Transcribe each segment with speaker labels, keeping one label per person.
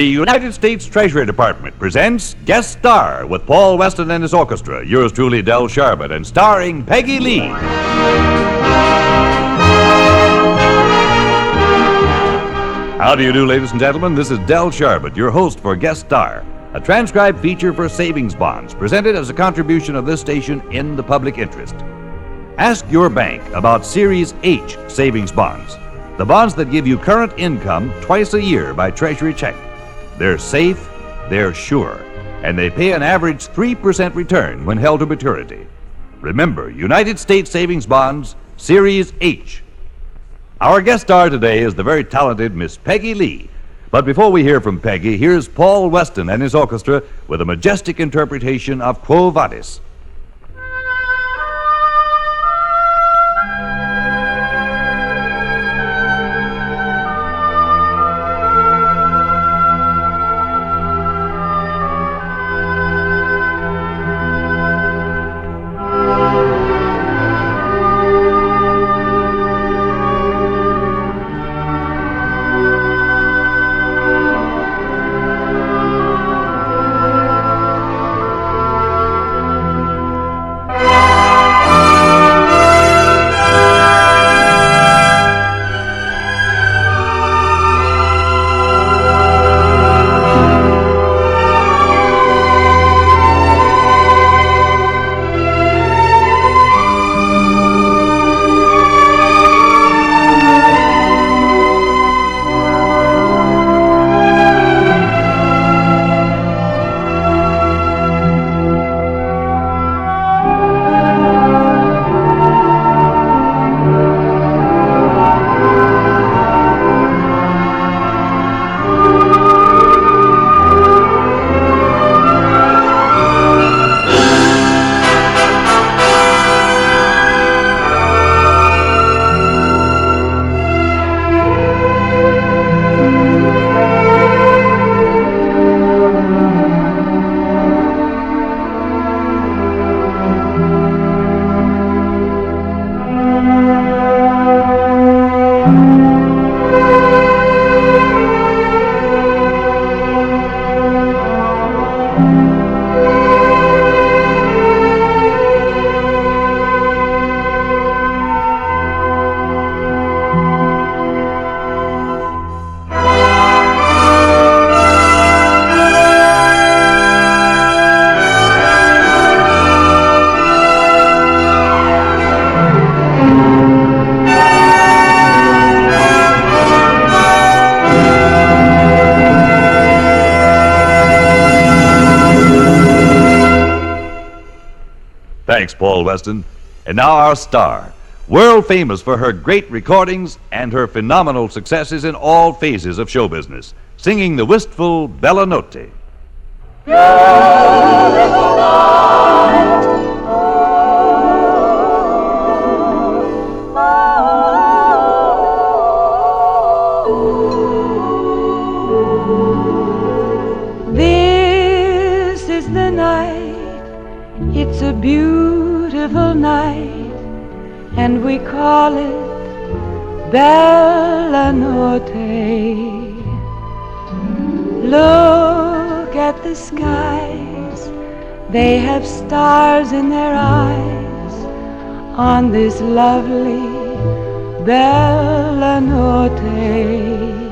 Speaker 1: The United States Treasury Department presents Guest Star with Paul Weston and his orchestra. Yours truly, Del Sharbutt, and starring Peggy Lee. How do you do, ladies and gentlemen? This is Del Sharbutt, your host for Guest Star, a transcribed feature for savings bonds presented as a contribution of this station in the public interest. Ask your bank about Series H savings bonds, the bonds that give you current income twice a year by Treasury check. They're safe, they're sure, and they pay an average 3% return when held to maturity. Remember, United States Savings Bonds, Series H. Our guest star today is the very talented Miss Peggy Lee. But before we hear from Peggy, here's Paul Weston and his orchestra with a majestic interpretation of Quo Vadis. Thanks, Paul Weston. And now our star, world famous for her great recordings and her phenomenal successes in all phases of show business, singing the wistful Bella Notte.
Speaker 2: This is the night, it's a beautiful night, and we call it Bella Notte. Look at the skies, they have stars in their eyes on this lovely Bella Notte.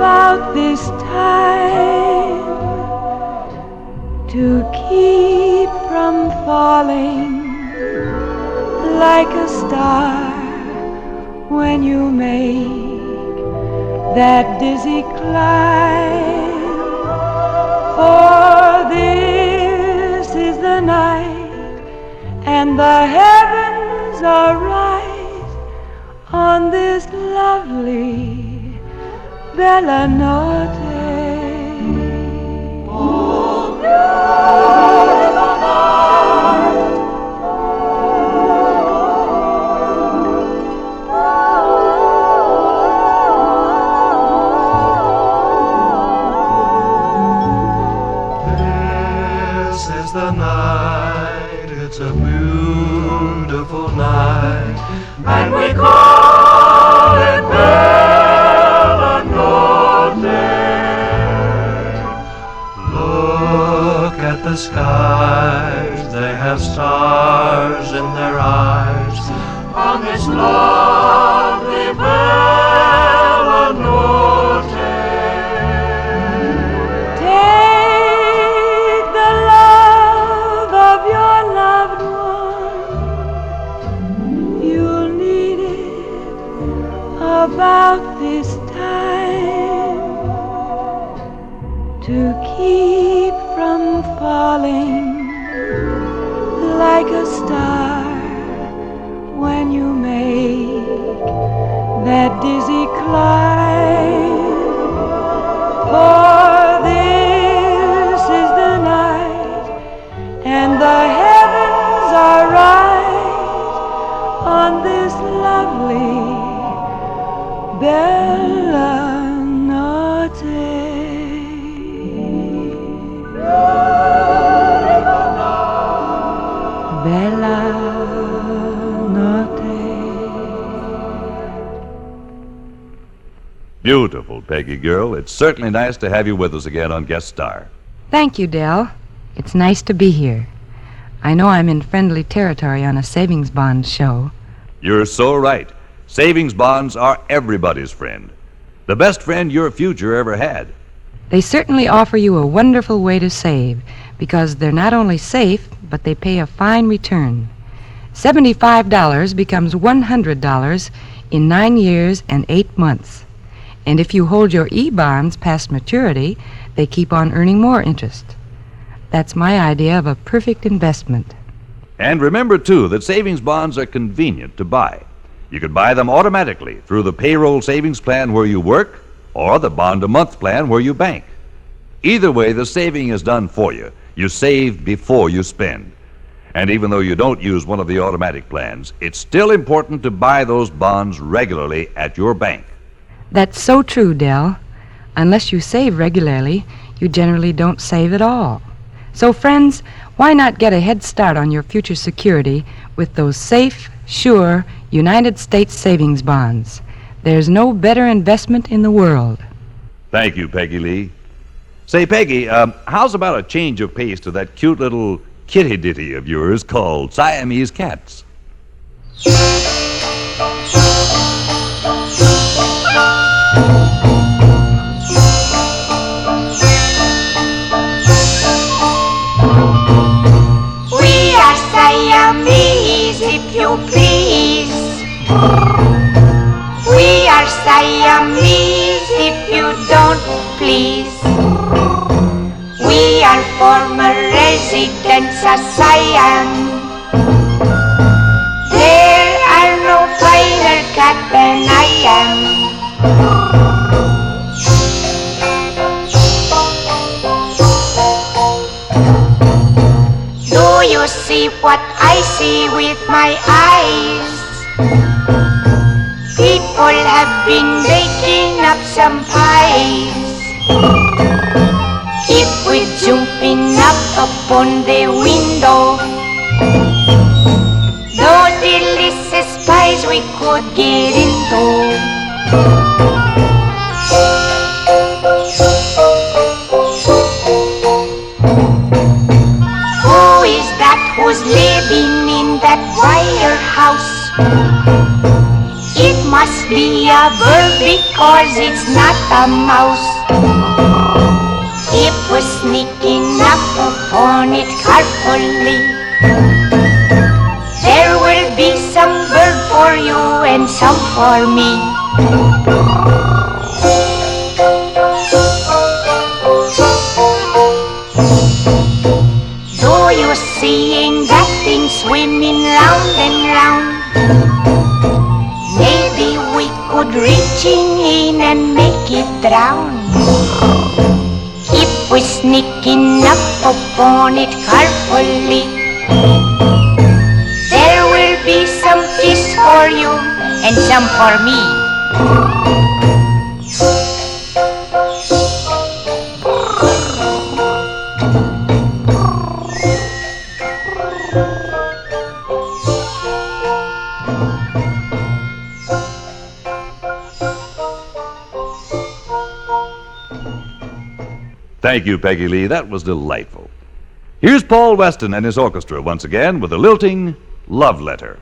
Speaker 2: About this time to keep from falling like a star when you make that dizzy climb. For this is the night, and the heavens are right on this lovely Bella Notte.
Speaker 3: This is skies, they have stars in their eyes on this lovely Bella Notte.
Speaker 2: Take the love of your loved one. You'll need it about this star when you make that dizzy climb.
Speaker 1: Beautiful, Peggy girl. It's certainly nice to have you with us again on Guest Star.
Speaker 4: Thank you, Del. It's nice to be here. I know I'm in friendly territory on a savings bond show.
Speaker 1: You're so right. Savings bonds are everybody's friend. The best friend your future ever had.
Speaker 4: They certainly offer you a wonderful way to save because they're not only safe, but they pay a fine return. $75 becomes $100 in nine years and eight months. And if you hold your E bonds past maturity, they keep on earning more interest. That's my idea of a perfect investment.
Speaker 1: And remember, too, that savings bonds are convenient to buy. You can buy them automatically through the payroll savings plan where you work or the bond a month plan where you bank. Either way, the saving is done for you. You save before you spend. And even though you don't use one of the automatic plans, it's still important to buy those bonds regularly at your bank.
Speaker 4: That's so true, Del. Unless you save regularly, you generally don't save at all. So, friends, why not get a head start on your future security with those safe, sure United States savings bonds? There's no better investment in the world.
Speaker 1: Thank you, Peggy Lee. Say, Peggy, um, how's about a change of pace to that cute little kitty ditty of yours called Siamese Cats?
Speaker 5: You please. We are Siamese, if you don't please. We are former residents of Siam. There are no finer cat than I am. You see what I see with my eyes? People have been baking up some pies. If we jumping up upon the window, those delicious pies we could get into. It must be a bird because it's not a mouse. If we're sneaking up upon it carefully, there will be some bird for you and some for me. Make it sneaking up upon it carefully, there will be some fish for you and some for me.
Speaker 1: Thank you, Peggy Lee. That was delightful. Here's Paul Weston and his orchestra once again with a lilting love letter.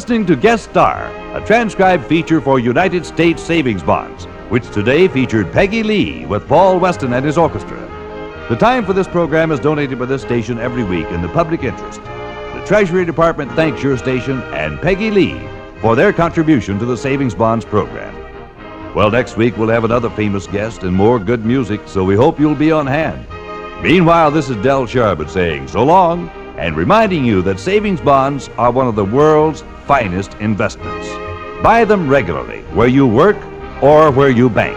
Speaker 1: Listening to Guest Star, a transcribed feature for United States Savings Bonds, which today featured Peggy Lee with Paul Weston and his orchestra. The time for this program is donated by this station every week in the public interest. The Treasury Department thanks your station and Peggy Lee for their contribution to the Savings Bonds program. Well, next week we'll have another famous guest and more good music, so we hope you'll be on hand. Meanwhile, this is Del Sharbutt saying so long and reminding you that savings bonds are one of the world's finest investments. Buy them regularly where you work or where you bank.